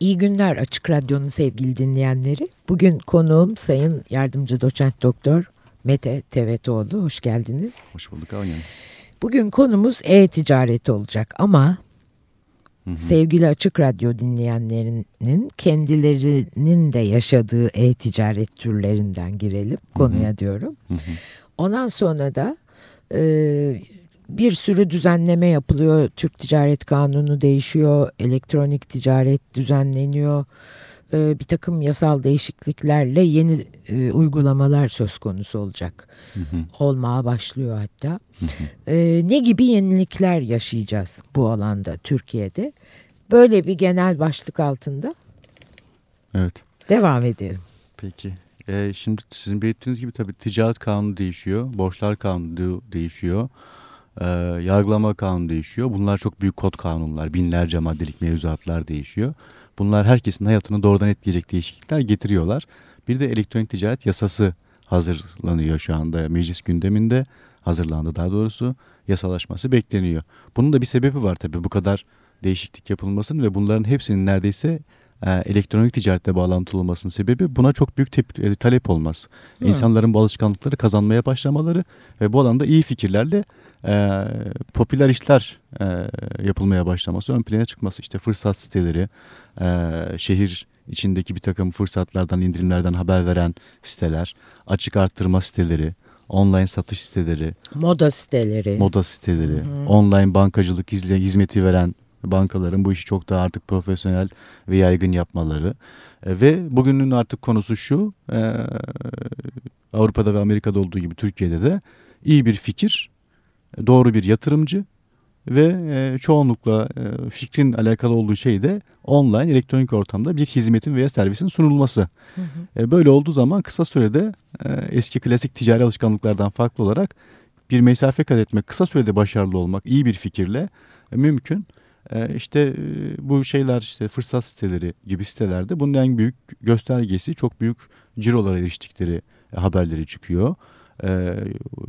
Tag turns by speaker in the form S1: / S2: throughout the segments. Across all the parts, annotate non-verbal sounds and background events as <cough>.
S1: İyi günler Açık Radyo'nun sevgili dinleyenleri. Bugün konuğum Sayın Yardımcı Doçent Doktor Mete Tevetoğlu. Hoş geldiniz.
S2: Hoş bulduk Avni
S1: Bugün konumuz e-ticaret olacak ama hı hı. sevgili Açık Radyo dinleyenlerinin kendilerinin de yaşadığı e-ticaret türlerinden girelim konuya hı hı. diyorum. Hı hı. Ondan sonra da e, bir sürü düzenleme yapılıyor. Türk Ticaret Kanunu değişiyor, elektronik ticaret düzenleniyor. E, bir takım yasal değişikliklerle yeni e, uygulamalar söz konusu olacak. Hı hı. Olmaya başlıyor hatta. Hı hı. E, ne gibi yenilikler yaşayacağız bu alanda Türkiye'de? Böyle bir genel başlık altında.
S2: Evet.
S1: Devam edelim.
S2: Peki. Ee, şimdi sizin belirttiğiniz gibi tabii ticaret kanunu değişiyor, borçlar kanunu değişiyor, ee, yargılama kanunu değişiyor. Bunlar çok büyük kod kanunlar, binlerce maddelik mevzuatlar değişiyor. Bunlar herkesin hayatını doğrudan etkileyecek değişiklikler getiriyorlar. Bir de elektronik ticaret yasası hazırlanıyor şu anda meclis gündeminde hazırlandı daha doğrusu yasalaşması bekleniyor. Bunun da bir sebebi var tabii bu kadar değişiklik yapılmasının ve bunların hepsinin neredeyse e, elektronik ticaretle bağlantılı olmasının sebebi buna çok büyük tep- e, talep olmaz. Hmm. İnsanların bu alışkanlıkları kazanmaya başlamaları ve bu alanda iyi fikirlerle e, popüler işler e, yapılmaya başlaması, ön plana çıkması işte fırsat siteleri, e, şehir içindeki bir takım fırsatlardan, indirimlerden haber veren siteler, açık arttırma siteleri, online satış siteleri,
S1: moda siteleri,
S2: moda siteleri, Hı-hı. online bankacılık hizmeti veren bankaların bu işi çok daha artık profesyonel ve yaygın yapmaları. E, ve bugünün artık konusu şu, e, Avrupa'da ve Amerika'da olduğu gibi Türkiye'de de iyi bir fikir, doğru bir yatırımcı ve e, çoğunlukla e, fikrin alakalı olduğu şey de online elektronik ortamda bir hizmetin veya servisin sunulması. Hı hı. E, böyle olduğu zaman kısa sürede e, eski klasik ticari alışkanlıklardan farklı olarak bir mesafe kat etmek, kısa sürede başarılı olmak iyi bir fikirle e, mümkün. E, işte e, bu şeyler işte fırsat siteleri gibi sitelerde bunun en büyük göstergesi çok büyük cirolara eriştikleri haberleri çıkıyor e,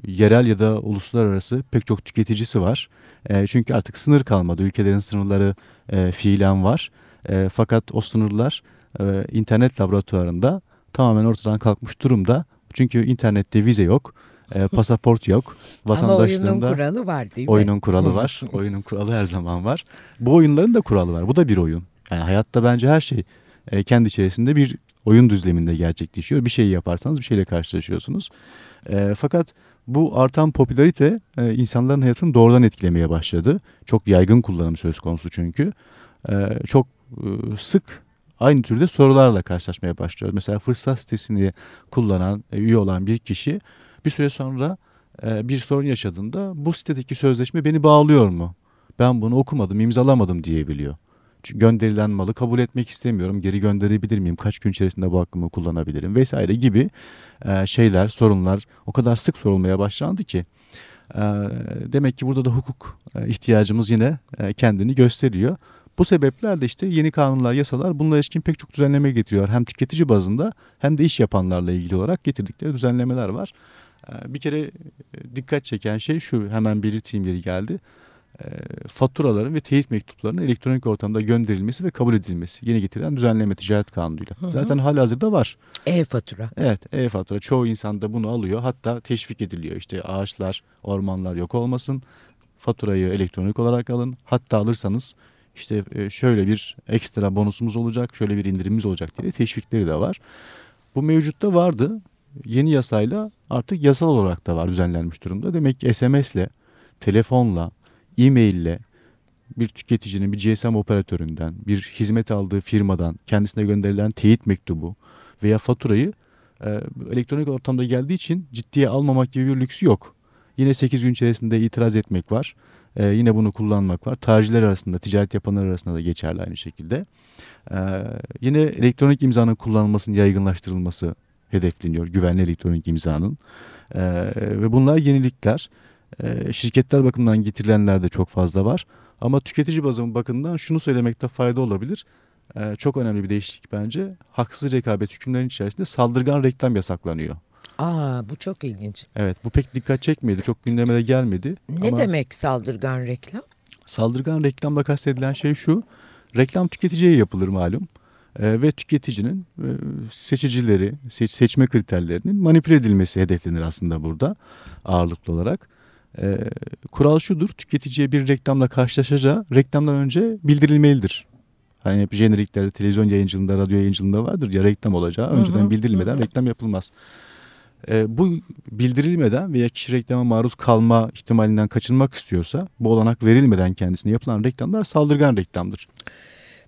S2: yerel ya da uluslararası pek çok tüketicisi var. E, çünkü artık sınır kalmadı. Ülkelerin sınırları e, fiilen var. E, fakat o sınırlar e, internet laboratuvarında tamamen ortadan kalkmış durumda. Çünkü internette vize yok. E, pasaport yok.
S1: Ama oyunun kuralı var değil mi?
S2: Oyunun kuralı var. <laughs> oyunun kuralı her zaman var. Bu oyunların da kuralı var. Bu da bir oyun. Yani hayatta bence her şey e, kendi içerisinde bir oyun düzleminde gerçekleşiyor. Bir şeyi yaparsanız bir şeyle karşılaşıyorsunuz. E, fakat bu artan popülarite e, insanların hayatını doğrudan etkilemeye başladı. Çok yaygın kullanım söz konusu çünkü. E, çok e, sık aynı türde sorularla karşılaşmaya başlıyoruz. Mesela fırsat sitesini kullanan, e, üye olan bir kişi bir süre sonra e, bir sorun yaşadığında bu sitedeki sözleşme beni bağlıyor mu? Ben bunu okumadım, imzalamadım diyebiliyor gönderilen malı kabul etmek istemiyorum. Geri gönderebilir miyim? Kaç gün içerisinde bu hakkımı kullanabilirim? Vesaire gibi e, şeyler, sorunlar o kadar sık sorulmaya başlandı ki e, demek ki burada da hukuk e, ihtiyacımız yine e, kendini gösteriyor. Bu sebeplerle işte yeni kanunlar, yasalar bununla ilişkin pek çok düzenleme getiriyor. Hem tüketici bazında hem de iş yapanlarla ilgili olarak getirdikleri düzenlemeler var. E, bir kere e, dikkat çeken şey şu hemen belirteyim yeri geldi e, faturaların ve teyit mektuplarının elektronik ortamda gönderilmesi ve kabul edilmesi yeni getirilen düzenleme ticaret kanunuyla. Hı hı. Zaten hazırda var.
S1: E-fatura.
S2: Evet e-fatura. Çoğu insan da bunu alıyor. Hatta teşvik ediliyor. İşte ağaçlar, ormanlar yok olmasın. Faturayı elektronik olarak alın. Hatta alırsanız işte e, şöyle bir ekstra bonusumuz olacak, şöyle bir indirimimiz olacak diye teşvikleri de var. Bu mevcutta vardı. Yeni yasayla artık yasal olarak da var düzenlenmiş durumda. Demek ki SMS'le, telefonla, e-mail bir tüketicinin bir GSM operatöründen, bir hizmet aldığı firmadan kendisine gönderilen teyit mektubu veya faturayı e, elektronik ortamda geldiği için ciddiye almamak gibi bir lüksü yok. Yine 8 gün içerisinde itiraz etmek var. E, yine bunu kullanmak var. Tarihçiler arasında, ticaret yapanlar arasında da geçerli aynı şekilde. E, yine elektronik imzanın kullanılmasının yaygınlaştırılması hedefleniyor. Güvenli elektronik imzanın. E, ve bunlar yenilikler. Ee, şirketler bakımından getirilenler de çok fazla var. Ama tüketici bazı bakımından şunu söylemekte fayda olabilir. Ee, çok önemli bir değişiklik bence. Haksız rekabet hükümlerinin içerisinde saldırgan reklam yasaklanıyor.
S1: Aa bu çok ilginç.
S2: Evet bu pek dikkat çekmedi. Çok gündeme de gelmedi.
S1: Ne Ama demek saldırgan reklam?
S2: Saldırgan reklamda kastedilen şey şu. Reklam tüketiciye yapılır malum. E, ve tüketicinin e, seçicileri, seç, seçme kriterlerinin manipüle edilmesi hedeflenir aslında burada ağırlıklı olarak. E, kural şudur, tüketiciye bir reklamla karşılaşacağı reklamdan önce bildirilmelidir. Hani hep jeneriklerde, televizyon yayıncılığında, radyo yayıncılığında vardır ya reklam olacağı önceden hı hı, bildirilmeden hı. reklam yapılmaz. E, bu bildirilmeden veya kişi reklama maruz kalma ihtimalinden kaçınmak istiyorsa bu olanak verilmeden kendisine yapılan reklamlar saldırgan reklamdır.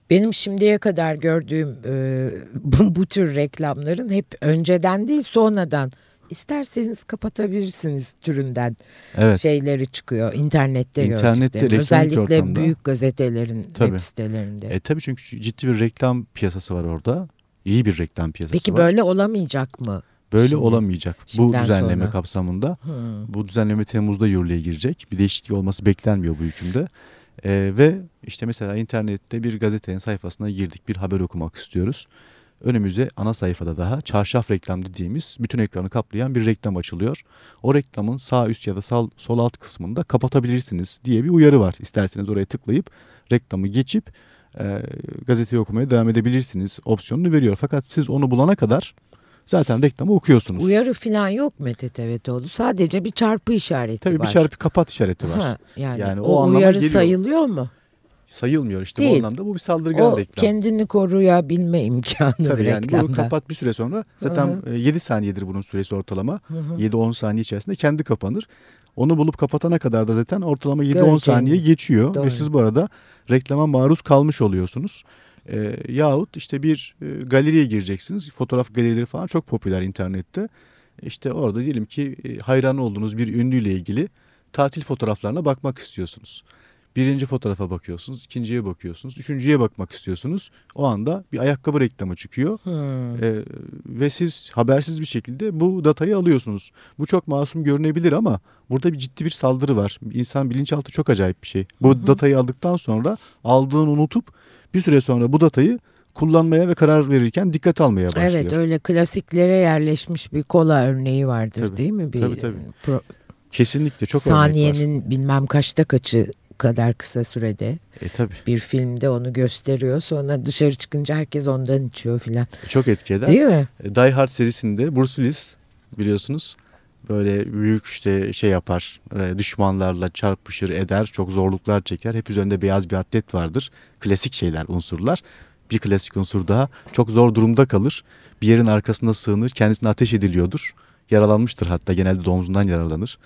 S1: Benim şimdiye kadar gördüğüm e, <laughs> bu, bu tür reklamların hep önceden değil sonradan isterseniz kapatabilirsiniz türünden evet. şeyleri çıkıyor internette
S2: İnternette
S1: özellikle
S2: ortamda.
S1: büyük gazetelerin tabii. web sitelerinde.
S2: E tabii çünkü ciddi bir reklam piyasası var orada. İyi bir reklam piyasası
S1: Peki,
S2: var.
S1: Peki böyle olamayacak mı?
S2: Böyle Şimdi, olamayacak. Bu düzenleme sonra. kapsamında. Hmm. Bu düzenleme Temmuz'da yürürlüğe girecek. Bir değişiklik olması beklenmiyor bu hükümde. Ee, ve işte mesela internette bir gazetenin sayfasına girdik. Bir haber okumak istiyoruz. Önümüze ana sayfada daha çarşaf reklam dediğimiz bütün ekranı kaplayan bir reklam açılıyor. O reklamın sağ üst ya da sağ, sol alt kısmında kapatabilirsiniz diye bir uyarı var. İsterseniz oraya tıklayıp reklamı geçip e, gazeteyi okumaya devam edebilirsiniz opsiyonunu veriyor. Fakat siz onu bulana kadar zaten reklamı okuyorsunuz.
S1: Uyarı falan yok Mete Tevetoğlu. Sadece bir çarpı işareti
S2: Tabii
S1: var.
S2: Tabii bir çarpı kapat işareti var.
S1: Ha, yani, yani o, o uyarı geliyor. sayılıyor mu?
S2: sayılmıyor işte Değil. bu anlamda bu bir saldırgan
S1: o
S2: reklam.
S1: kendini koruyabilme imkanı
S2: Tabii
S1: bir
S2: yani
S1: reklamda.
S2: bunu kapat bir süre sonra zaten Hı-hı. 7 e, saniyedir bunun süresi ortalama. 7-10 saniye içerisinde kendi kapanır. Onu bulup kapatana kadar da zaten ortalama 7-10 saniye geçiyor Doğru. ve siz bu arada reklama maruz kalmış oluyorsunuz. E, yahut işte bir e, galeriye gireceksiniz. Fotoğraf galerileri falan çok popüler internette. İşte orada diyelim ki e, hayran olduğunuz bir ünlüyle ilgili tatil fotoğraflarına bakmak istiyorsunuz. Birinci fotoğrafa bakıyorsunuz, ikinciye bakıyorsunuz, üçüncüye bakmak istiyorsunuz. O anda bir ayakkabı reklamı çıkıyor hmm. ee, ve siz habersiz bir şekilde bu datayı alıyorsunuz. Bu çok masum görünebilir ama burada bir ciddi bir saldırı var. İnsan bilinçaltı çok acayip bir şey. Bu hmm. datayı aldıktan sonra aldığını unutup bir süre sonra bu datayı kullanmaya ve karar verirken dikkat almaya başlıyor.
S1: Evet öyle klasiklere yerleşmiş bir kola örneği vardır
S2: tabii,
S1: değil mi?
S2: Bir, tabii tabii. Pro... Kesinlikle çok
S1: Saniyenin bilmem kaçta kaçı kadar kısa sürede.
S2: E tabii.
S1: Bir filmde onu gösteriyor. Sonra dışarı çıkınca herkes ondan içiyor filan.
S2: Çok etki eder.
S1: Değil mi?
S2: E, Die Hard serisinde Bruce Willis biliyorsunuz böyle büyük işte şey yapar e, düşmanlarla çarpışır eder çok zorluklar çeker hep üzerinde beyaz bir atlet vardır klasik şeyler unsurlar bir klasik unsur daha çok zor durumda kalır bir yerin arkasında sığınır kendisine ateş ediliyordur yaralanmıştır hatta genelde de omzundan yaralanır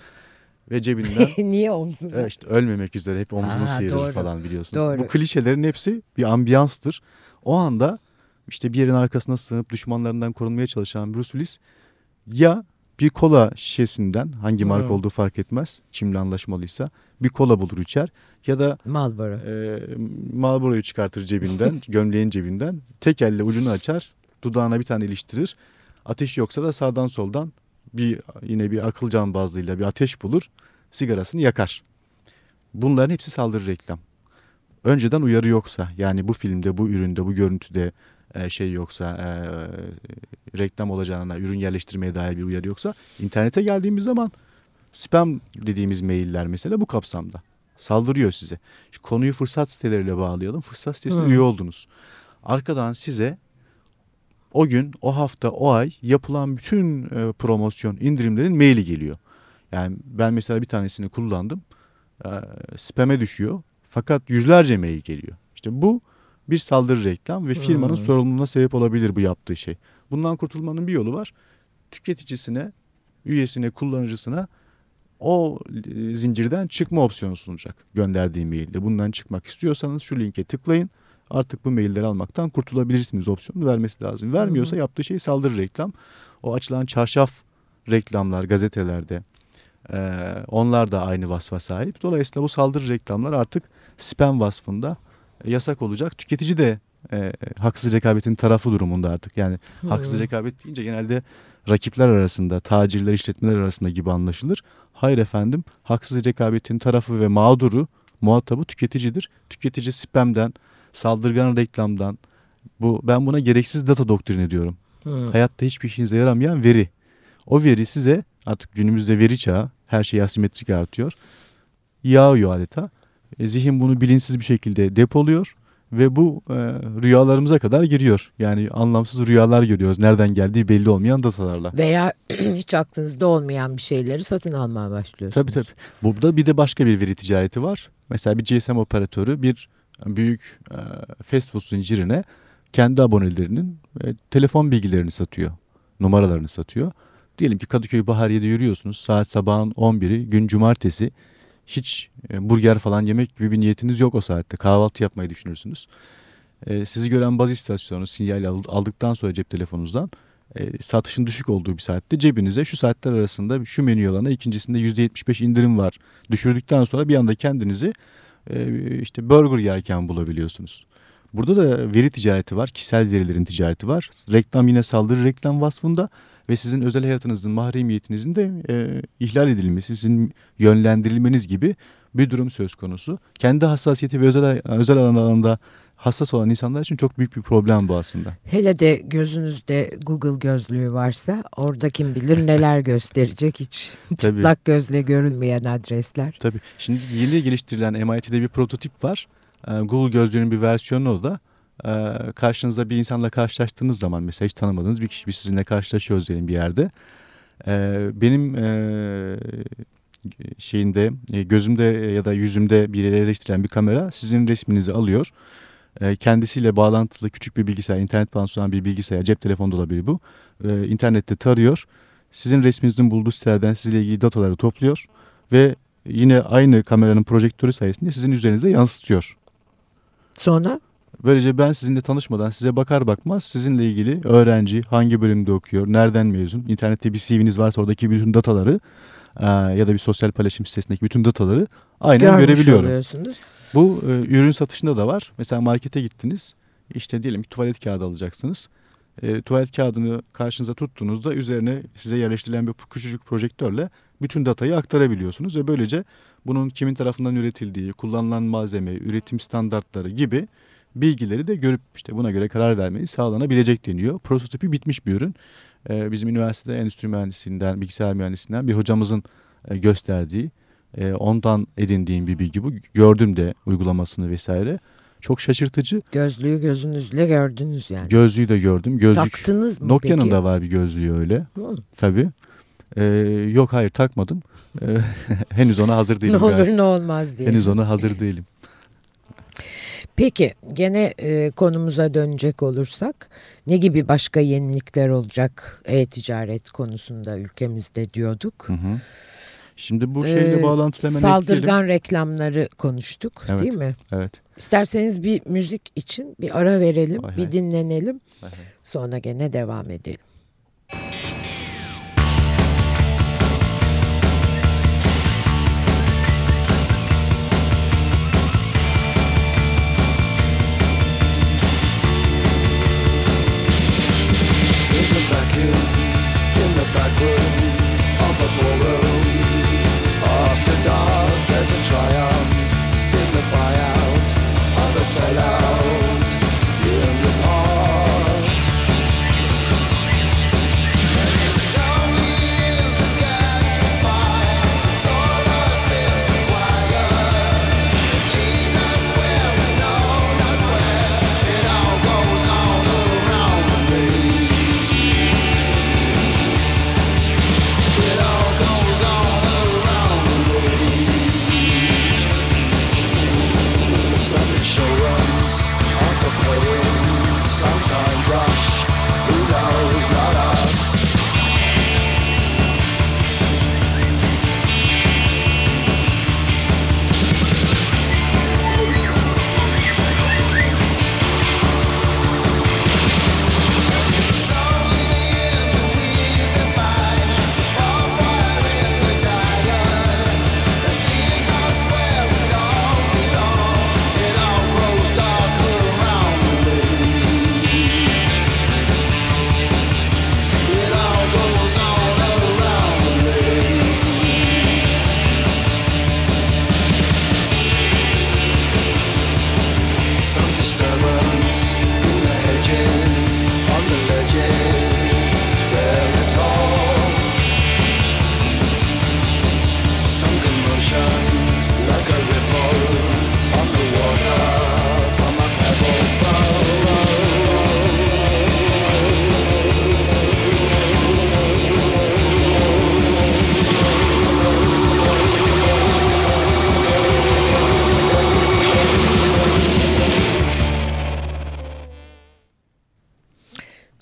S2: ve cebinden <laughs>
S1: niye omzunda?
S2: Evet işte ölmemek üzere hep omzunu Aa, sıyırır doğru. falan biliyorsun.
S1: Doğru.
S2: Bu klişelerin hepsi bir ambiyanstır. O anda işte bir yerin arkasına sığınıp düşmanlarından korunmaya çalışan Bruce Willis ya bir kola şişesinden hangi marka hmm. olduğu fark etmez çimli anlaşmalıysa bir kola bulur içer ya da
S1: Marlboro.
S2: E, Marlboro'yu çıkartır cebinden <laughs> gömleğin cebinden tek elle ucunu açar dudağına bir tane iliştirir ateş yoksa da sağdan soldan bir yine bir akıl can bazlıyla bir ateş bulur, sigarasını yakar. Bunların hepsi saldırı reklam. Önceden uyarı yoksa yani bu filmde, bu üründe, bu görüntüde e, şey yoksa e, reklam olacağına, ürün yerleştirmeye dair bir uyarı yoksa internete geldiğimiz zaman spam dediğimiz mailler mesela bu kapsamda saldırıyor size. Şu konuyu fırsat siteleriyle bağlayalım. Fırsat sitesine hmm. üye oldunuz. Arkadan size o gün, o hafta, o ay yapılan bütün e, promosyon, indirimlerin maili geliyor. Yani ben mesela bir tanesini kullandım. E, spam'e düşüyor. Fakat yüzlerce mail geliyor. İşte bu bir saldırı reklam ve firmanın hmm. sorumluluğuna sebep olabilir bu yaptığı şey. Bundan kurtulmanın bir yolu var. Tüketicisine, üyesine, kullanıcısına o e, zincirden çıkma opsiyonu sunacak gönderdiği mailde. Bundan çıkmak istiyorsanız şu linke tıklayın artık bu mailleri almaktan kurtulabilirsiniz opsiyonu vermesi lazım. Vermiyorsa yaptığı şey saldırı reklam. O açılan çarşaf reklamlar gazetelerde e, onlar da aynı vasfa sahip. Dolayısıyla bu saldırı reklamlar artık spam vasfında yasak olacak. Tüketici de e, haksız rekabetin tarafı durumunda artık. Yani Hı-hı. haksız rekabet deyince genelde rakipler arasında, tacirler, işletmeler arasında gibi anlaşılır. Hayır efendim, haksız rekabetin tarafı ve mağduru, muhatabı tüketicidir. Tüketici spamden, saldırgan reklamdan bu ben buna gereksiz data doktrini diyorum. Hmm. Hayatta hiçbir işinize yaramayan veri. O veri size artık günümüzde veri çağı her şey asimetrik artıyor. Yağıyor adeta. E, zihin bunu bilinçsiz bir şekilde depoluyor ve bu e, rüyalarımıza kadar giriyor. Yani anlamsız rüyalar görüyoruz. Nereden geldiği belli olmayan datalarla.
S1: Veya <clears throat> hiç aklınızda olmayan bir şeyleri satın almaya başlıyorsunuz.
S2: Tabii tabii. Burada bir de başka bir veri ticareti var. Mesela bir GSM operatörü bir büyük e, fast food zincirine kendi abonelerinin e, telefon bilgilerini satıyor. Numaralarını satıyor. Diyelim ki Kadıköy Bahariye'de yürüyorsunuz. Saat sabahın 11'i gün cumartesi. Hiç e, burger falan yemek gibi bir niyetiniz yok o saatte. Kahvaltı yapmayı düşünürsünüz. E, sizi gören baz istasyonu sinyal aldıktan sonra cep telefonunuzdan e, satışın düşük olduğu bir saatte cebinize şu saatler arasında şu menü alana ikincisinde %75 indirim var düşürdükten sonra bir anda kendinizi işte burger yerken bulabiliyorsunuz. Burada da veri ticareti var, kişisel verilerin ticareti var. Reklam yine saldırı reklam vasfında ve sizin özel hayatınızın, mahremiyetinizin de e, ihlal edilmesi, sizin yönlendirilmeniz gibi bir durum söz konusu. Kendi hassasiyeti ve özel, özel alanında hassas olan insanlar için çok büyük bir problem bu aslında.
S1: Hele de gözünüzde Google gözlüğü varsa orada kim bilir neler <laughs> gösterecek hiç çıplak gözle görünmeyen adresler.
S2: Tabii. Şimdi yeni geliştirilen MIT'de bir prototip var. Ee, Google gözlüğünün bir versiyonu o da. Ee, karşınızda bir insanla karşılaştığınız zaman mesela hiç tanımadığınız bir kişi bir sizinle karşılaşıyoruz diyelim bir yerde. Ee, benim e, şeyinde e, gözümde ya da yüzümde bir yere yerleştirilen bir kamera sizin resminizi alıyor. Kendisiyle bağlantılı küçük bir bilgisayar, internet bağlantısı bir bilgisayar, cep telefonu da olabilir bu. İnternette tarıyor. Sizin resminizin bulduğu sitelerden sizle ilgili dataları topluyor ve yine aynı kameranın projektörü sayesinde sizin üzerinizde yansıtıyor.
S1: Sonra?
S2: Böylece ben sizinle tanışmadan size bakar bakmaz sizinle ilgili öğrenci hangi bölümde okuyor, nereden mezun, internette bir CV'niz varsa oradaki bütün dataları ya da bir sosyal paylaşım sitesindeki bütün dataları aynen Görmüş görebiliyorum. Bu e, ürün satışında da var. Mesela markete gittiniz. İşte diyelim ki tuvalet kağıdı alacaksınız. E, tuvalet kağıdını karşınıza tuttuğunuzda üzerine size yerleştirilen bir küçücük projektörle bütün datayı aktarabiliyorsunuz ve böylece bunun kimin tarafından üretildiği, kullanılan malzeme, üretim standartları gibi bilgileri de görüp işte buna göre karar vermeyi sağlanabilecek deniyor. Prototipi bitmiş bir ürün. Ee, bizim üniversitede endüstri mühendisliğinden, bilgisayar mühendisliğinden bir hocamızın e, gösterdiği, e, ondan edindiğim bir bilgi bu. Gördüm de uygulamasını vesaire. Çok şaşırtıcı.
S1: Gözlüğü gözünüzle gördünüz yani.
S2: Gözlüğü de gördüm. Gözlük,
S1: Taktınız mı
S2: Nokia'nın
S1: peki?
S2: da var bir gözlüğü öyle. Hı. Tabii. Ee, yok hayır takmadım. Ee, <laughs> henüz ona hazır değilim.
S1: ne olur galiba. ne olmaz diye.
S2: Henüz ona hazır değilim.
S1: Peki gene e, konumuza dönecek olursak ne gibi başka yenilikler olacak e-ticaret konusunda ülkemizde diyorduk. Hı hı.
S2: Şimdi bu şeyle ee, bağlantılı hemen
S1: Saldırgan
S2: ekleyelim.
S1: reklamları konuştuk
S2: evet,
S1: değil mi?
S2: Evet.
S1: İsterseniz bir müzik için bir ara verelim, hay bir hay. dinlenelim. Hay hay. Sonra gene devam edelim.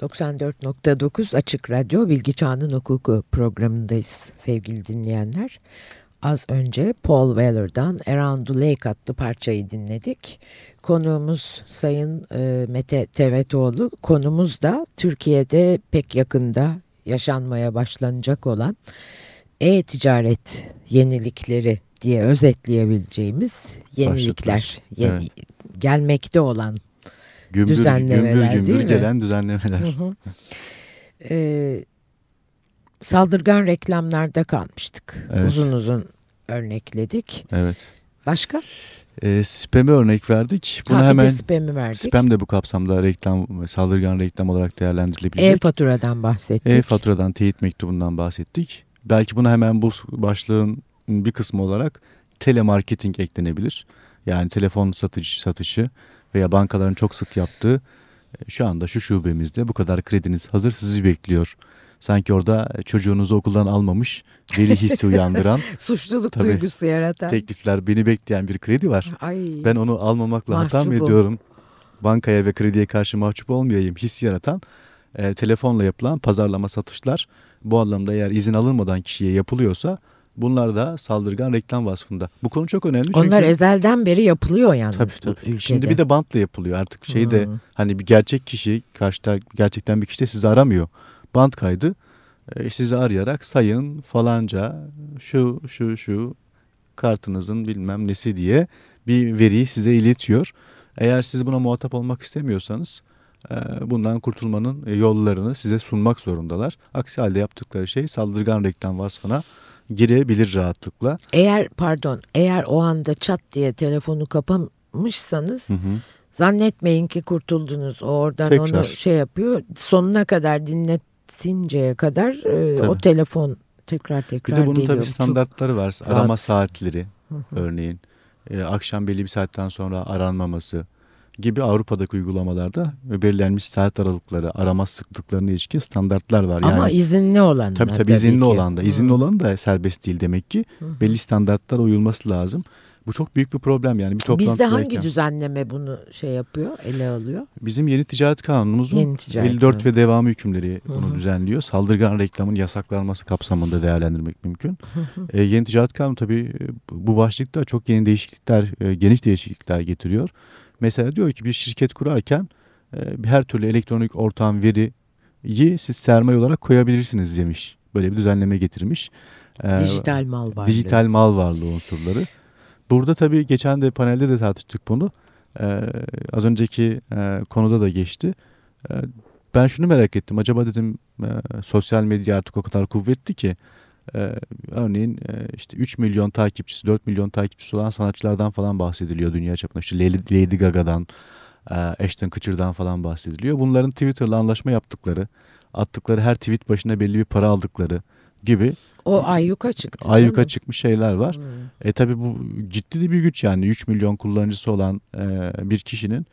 S1: 94.9 Açık Radyo Bilgi Çağının Hukuku programındayız sevgili dinleyenler. Az önce Paul Weller'dan Around the Lake adlı parçayı dinledik. Konuğumuz Sayın e, Mete Tevetoğlu. Konumuz da Türkiye'de pek yakında yaşanmaya başlanacak olan e-ticaret yenilikleri diye özetleyebileceğimiz yenilikler. Yeni, evet. Gelmekte olan
S2: gümbür, düzenlemeler gümbür, gümbür değil gelen mi? düzenlemeler. Hı hı.
S1: Ee, saldırgan reklamlarda kalmıştık. Evet. Uzun uzun örnekledik.
S2: Evet.
S1: Başka?
S2: E, spam'e örnek verdik. Buna
S1: ha,
S2: hemen
S1: spam'i verdik.
S2: Spam de bu kapsamda reklam, saldırgan reklam olarak değerlendirilebilecek.
S1: E-faturadan bahsettik.
S2: E-faturadan teyit mektubundan bahsettik. Belki buna hemen bu başlığın bir kısmı olarak telemarketing eklenebilir. Yani telefon satıcı satışı veya bankaların çok sık yaptığı e, şu anda şu şubemizde bu kadar krediniz hazır sizi bekliyor. Sanki orada çocuğunuzu okuldan almamış veli hissi uyandıran. <laughs>
S1: Suçluluk tabii, duygusu yaratan.
S2: Teklifler beni bekleyen bir kredi var.
S1: Ay,
S2: ben onu almamakla hata mı ediyorum? Bankaya ve krediye karşı mahcup olmayayım hissi yaratan e, telefonla yapılan pazarlama satışlar bu anlamda eğer izin alınmadan kişiye yapılıyorsa Bunlar da saldırgan reklam vasfında. Bu konu çok önemli çünkü.
S1: Onlar ezelden beri yapılıyor yalnız tabii, tabii. bu ülkede.
S2: Şimdi bir de bantla yapılıyor artık şey de hmm. hani bir gerçek kişi karşıda gerçekten bir kişi de sizi aramıyor. Bant kaydı e, sizi arayarak sayın falanca şu şu şu kartınızın bilmem nesi diye bir veriyi size iletiyor. Eğer siz buna muhatap olmak istemiyorsanız e, bundan kurtulmanın yollarını size sunmak zorundalar. Aksi halde yaptıkları şey saldırgan reklam vasfına girebilir rahatlıkla.
S1: Eğer pardon eğer o anda çat diye telefonu kapamışsanız hı hı. zannetmeyin ki kurtuldunuz. O oradan Tekrar. onu şey yapıyor. Sonuna kadar dinletinceye kadar e, o telefon tekrar tekrar
S2: geliyor. Bir de bunun tabii standartları var. Arama rahatsız. saatleri örneğin. E, akşam belli bir saatten sonra aranmaması gibi Avrupa'daki uygulamalarda belirlenmiş saat aralıkları, arama sıklıklarına ilişkin standartlar var.
S1: Ama yani, izinli olan
S2: tabii, tabii, tabii izinli ki. olan da. İzinli Hı. olan da serbest değil demek ki. Hı. Belli standartlar uyulması lazım. Bu çok büyük bir problem yani. Bir
S1: Bizde hangi düzenleme bunu şey yapıyor, ele alıyor?
S2: Bizim yeni ticaret kanunumuzun yeni ticaret 54 kanunu. ve devamı hükümleri bunu Hı-hı. düzenliyor. Saldırgan reklamın yasaklanması kapsamında değerlendirmek mümkün. E, yeni ticaret kanunu tabii bu başlıkta çok yeni değişiklikler, e, geniş değişiklikler getiriyor. Mesela diyor ki bir şirket kurarken e, her türlü elektronik ortam veriyi siz sermaye olarak koyabilirsiniz demiş. Böyle bir düzenleme getirmiş.
S1: E, dijital mal varlığı.
S2: Dijital mal varlığı unsurları. Burada tabii geçen de panelde de tartıştık bunu. Ee, az önceki e, konuda da geçti. Ee, ben şunu merak ettim. Acaba dedim e, sosyal medya artık o kadar kuvvetli ki ee, örneğin e, işte 3 milyon takipçisi, 4 milyon takipçisi olan sanatçılardan falan bahsediliyor dünya çapında. İşte Lady Gaga'dan, e, Ashton Kutcher'dan falan bahsediliyor. Bunların Twitter'la anlaşma yaptıkları, attıkları her tweet başına belli bir para aldıkları gibi.
S1: O ayyuka çıktı.
S2: Ayyuka çıkmış şeyler var. Hmm. E tabi bu ciddi de bir güç yani 3 milyon kullanıcısı olan e, bir kişinin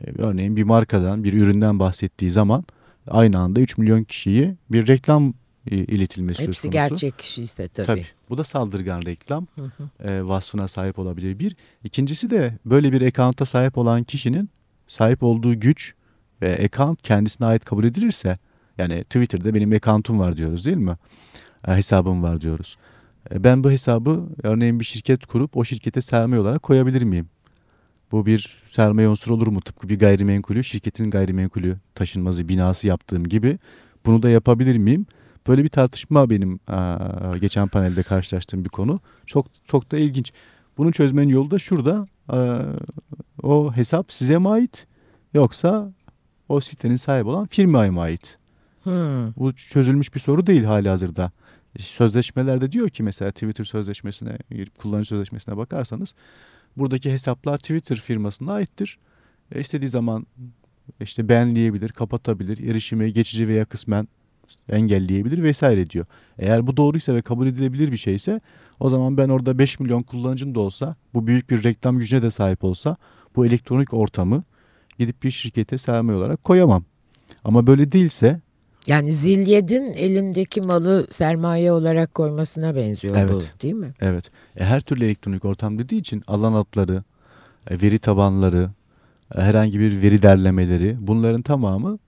S2: e, örneğin bir markadan, bir üründen bahsettiği zaman aynı anda 3 milyon kişiyi bir reklam iletilmesi
S1: Hepsi söz konusu. gerçek kişi ise tabii. tabii.
S2: Bu da saldırgan reklam hı hı. E, vasfına sahip olabilir bir. İkincisi de böyle bir account'a sahip olan kişinin sahip olduğu güç ve account kendisine ait kabul edilirse yani Twitter'da benim account'um var diyoruz değil mi? E, hesabım var diyoruz. E, ben bu hesabı örneğin bir şirket kurup o şirkete sermaye olarak koyabilir miyim? Bu bir sermaye unsuru olur mu? Tıpkı bir gayrimenkulü, şirketin gayrimenkulü taşınmazı, binası yaptığım gibi bunu da yapabilir miyim? Böyle bir tartışma benim geçen panelde karşılaştığım bir konu. Çok çok da ilginç. Bunun çözmenin yolu da şurada. O hesap size mi ait yoksa o sitenin sahibi olan firmaya mı ait? Hmm. Bu çözülmüş bir soru değil hali hazırda. Sözleşmelerde diyor ki mesela Twitter sözleşmesine, kullanıcı sözleşmesine bakarsanız buradaki hesaplar Twitter firmasına aittir. E istediği zaman işte beğenleyebilir, kapatabilir, erişime geçici veya kısmen engelleyebilir vesaire diyor. Eğer bu doğruysa ve kabul edilebilir bir şeyse o zaman ben orada 5 milyon kullanıcım da olsa bu büyük bir reklam gücüne de sahip olsa bu elektronik ortamı gidip bir şirkete sermaye olarak koyamam. Ama böyle değilse
S1: yani Zilyed'in elindeki malı sermaye olarak koymasına benziyor evet, bu değil mi?
S2: Evet. E, her türlü elektronik ortam dediği için alan adları, e, veri tabanları, e, herhangi bir veri derlemeleri bunların tamamı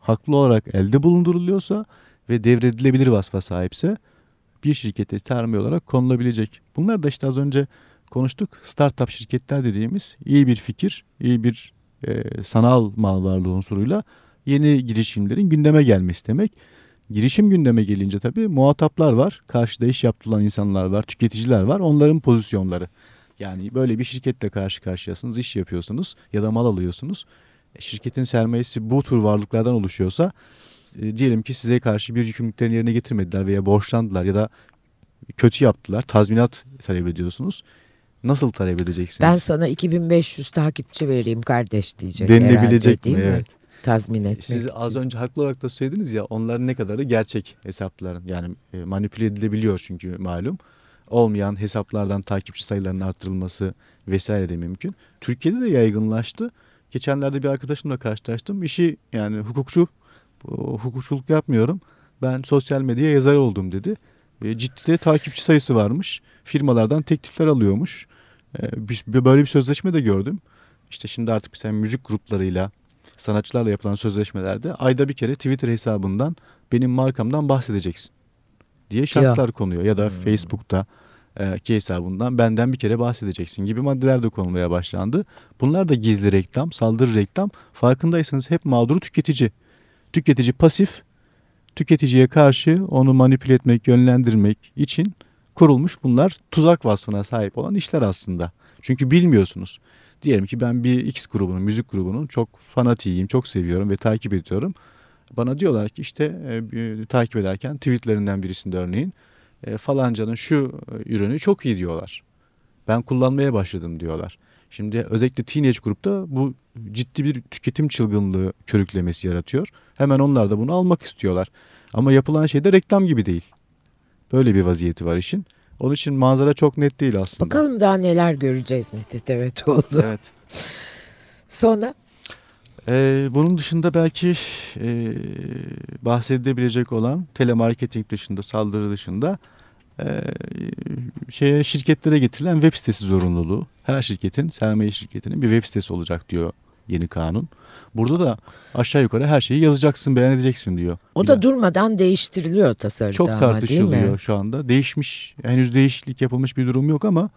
S2: haklı olarak elde bulunduruluyorsa ve devredilebilir vasfa sahipse bir şirkete sermaye olarak konulabilecek. Bunlar da işte az önce konuştuk. Startup şirketler dediğimiz iyi bir fikir, iyi bir e, sanal mal varlığı unsuruyla yeni girişimlerin gündeme gelmesi demek. Girişim gündeme gelince tabii muhataplar var. Karşıda iş yaptılan insanlar var, tüketiciler var. Onların pozisyonları. Yani böyle bir şirketle karşı karşıyasınız, iş yapıyorsunuz ya da mal alıyorsunuz. Şirketin sermayesi bu tür varlıklardan oluşuyorsa e, diyelim ki size karşı bir yükümlülüklerini yerine getirmediler veya borçlandılar ya da kötü yaptılar, tazminat talep ediyorsunuz. Nasıl talep edeceksiniz?
S1: Ben sana 2500 takipçi vereyim kardeş diyecek
S2: Denilebilecek
S1: herhalde,
S2: mi?
S1: mi?
S2: Evet.
S1: Tazmin etmek
S2: Siz
S1: için.
S2: az önce haklı olarak da söylediniz ya onların ne kadarı gerçek hesapların yani e, manipüle edilebiliyor çünkü malum. Olmayan hesaplardan takipçi sayılarının arttırılması vesaire de mümkün. Türkiye'de de yaygınlaştı. Geçenlerde bir arkadaşımla karşılaştım. İşi yani hukukçu, hukukçuluk yapmıyorum. Ben sosyal medya yazarı oldum dedi. E, ciddi de takipçi sayısı varmış. Firmalardan teklifler alıyormuş. E, böyle bir sözleşme de gördüm. İşte şimdi artık mesela müzik gruplarıyla sanatçılarla yapılan sözleşmelerde ayda bir kere Twitter hesabından benim markamdan bahsedeceksin diye şartlar konuyor ya da
S1: Hmm.
S2: Facebook'ta ki hesabından benden bir kere bahsedeceksin gibi maddeler de konulmaya başlandı. Bunlar da gizli reklam, saldırı reklam. Farkındaysanız hep mağduru tüketici. Tüketici pasif, tüketiciye karşı onu manipüle etmek, yönlendirmek için kurulmuş bunlar tuzak vasfına sahip olan işler aslında. Çünkü bilmiyorsunuz. Diyelim ki ben bir X grubunun, müzik grubunun çok fanatiyim, çok seviyorum ve takip ediyorum. Bana diyorlar ki işte e, takip ederken tweetlerinden birisinde örneğin e, falancanın şu e, ürünü çok iyi diyorlar. Ben kullanmaya başladım diyorlar. Şimdi özellikle teenage grupta bu ciddi bir tüketim çılgınlığı körüklemesi yaratıyor. Hemen onlar da bunu almak istiyorlar. Ama yapılan şey de reklam gibi değil. Böyle bir vaziyeti var işin. Onun için manzara çok net değil aslında.
S1: Bakalım daha neler göreceğiz Mete Devletoğlu.
S2: Evet.
S1: Sonra
S2: Ee, bunun dışında belki e, bahsedilebilecek olan telemarketing dışında, saldırı dışında e, şeye şirketlere getirilen web sitesi zorunluluğu. Her şirketin, sermaye şirketinin bir web sitesi olacak diyor yeni kanun. Burada da aşağı yukarı her şeyi yazacaksın, beyan edeceksin diyor.
S1: o da durmadan değiştiriliyor tasarıda
S2: çok
S1: ama değil
S2: tartışılıyor
S1: mi?
S2: şu anda. Değişmiş, henüz değişiklik yapılmış bir durum yok ama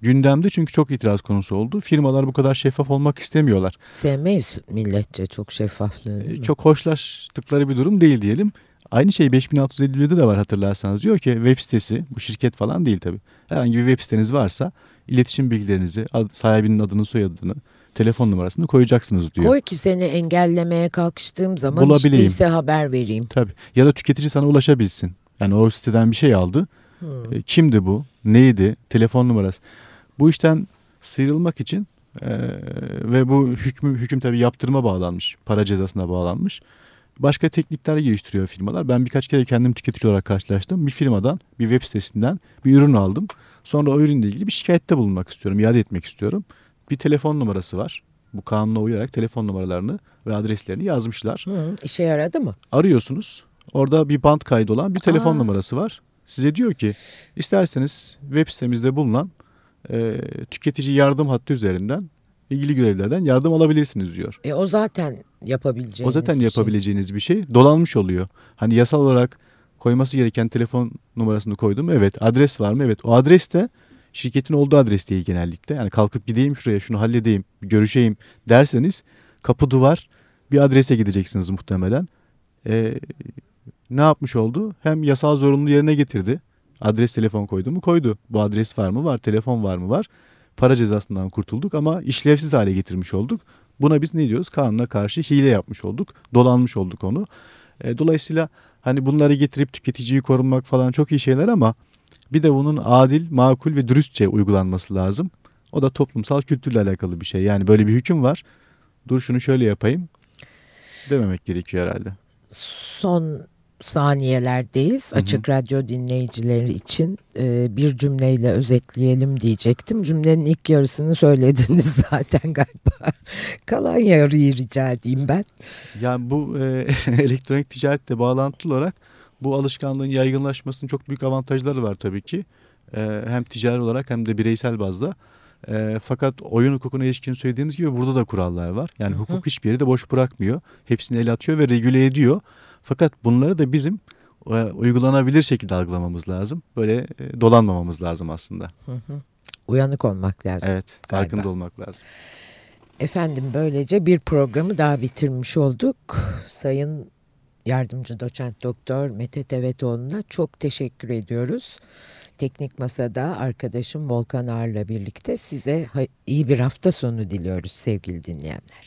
S2: gündemde çünkü çok itiraz konusu oldu. Firmalar bu kadar şeffaf olmak istemiyorlar.
S1: Sevmeyiz milletçe çok şeffaflığı değil mi?
S2: çok hoşlaştıkları bir durum değil diyelim. Aynı şey 5657'de de var hatırlarsanız. Diyor ki web sitesi bu şirket falan değil tabii. Herhangi bir web siteniz varsa iletişim bilgilerinizi, ad- sahibinin adını, soyadını, telefon numarasını koyacaksınız diyor.
S1: Koy ki seni engellemeye kalkıştığım zaman
S2: Bulabileyim.
S1: değilse haber vereyim.
S2: Tabii. Ya da tüketici sana ulaşabilsin. Yani o siteden bir şey aldı.
S1: Hmm.
S2: E, kimdi bu? Neydi? Telefon numarası. Bu işten sıyrılmak için e, ve bu hükmü hüküm tabii yaptırıma bağlanmış. Para cezasına bağlanmış. Başka teknikler geliştiriyor firmalar. Ben birkaç kere kendim tüketici olarak karşılaştım. Bir firmadan, bir web sitesinden bir ürün aldım. Sonra o ürünle ilgili bir şikayette bulunmak istiyorum, iade etmek istiyorum. Bir telefon numarası var. Bu kanuna uyarak telefon numaralarını ve adreslerini yazmışlar.
S1: Hı, işe yaradı mı?
S2: Arıyorsunuz. Orada bir band kaydı olan bir telefon
S1: Aa.
S2: numarası var. Size diyor ki isterseniz web sitemizde bulunan e, tüketici yardım hattı üzerinden ilgili görevlerden yardım alabilirsiniz diyor.
S1: E o zaten yapabileceğiniz
S2: O zaten
S1: bir şey.
S2: yapabileceğiniz bir şey. Dolanmış oluyor. Hani yasal olarak koyması gereken telefon numarasını koydum. Evet. Adres var mı? Evet. O adres de şirketin olduğu adres değil genellikle. Yani kalkıp gideyim şuraya şunu halledeyim, görüşeyim derseniz kapı duvar bir adrese gideceksiniz muhtemelen. Ee, ne yapmış oldu? Hem yasal zorunluluğu yerine getirdi. Adres telefon koydu mu? Koydu. Bu adres var mı? Var. Telefon var mı? Var. Para cezasından kurtulduk ama işlevsiz hale getirmiş olduk. Buna biz ne diyoruz? Kanuna karşı hile yapmış olduk. Dolanmış olduk onu. E, dolayısıyla hani bunları getirip tüketiciyi korunmak falan çok iyi şeyler ama bir de bunun adil, makul ve dürüstçe uygulanması lazım. O da toplumsal kültürle alakalı bir şey. Yani böyle bir hüküm var. Dur şunu şöyle yapayım dememek gerekiyor herhalde.
S1: Son saniyelerdeyiz. Açık radyo dinleyicileri için e, bir cümleyle özetleyelim diyecektim. Cümlenin ilk yarısını söylediniz <laughs> zaten galiba. Kalan yarıyı rica edeyim ben.
S2: Yani bu e, <laughs> elektronik ticaretle bağlantılı olarak bu alışkanlığın yaygınlaşmasının çok büyük avantajları var tabii ki. E, hem ticari olarak hem de bireysel bazda. E, fakat oyun hukukuna ilişkin söylediğimiz gibi burada da kurallar var. Yani
S1: Hı hı.
S2: hukuk hiçbir yeri de boş bırakmıyor. Hepsini el atıyor ve regüle ediyor. Fakat bunları da bizim e, uygulanabilir şekilde algılamamız lazım. Böyle e, dolanmamamız lazım aslında.
S1: Hı hı. Uyanık olmak lazım.
S2: Evet,
S1: Galiba.
S2: farkında olmak lazım.
S1: Efendim böylece bir programı daha bitirmiş olduk. Sayın Yardımcı Doçent Doktor Mete Tevetoğlu'na çok teşekkür ediyoruz. Teknik Masa'da arkadaşım Volkan Ağar'la birlikte size iyi bir hafta sonu diliyoruz sevgili dinleyenler.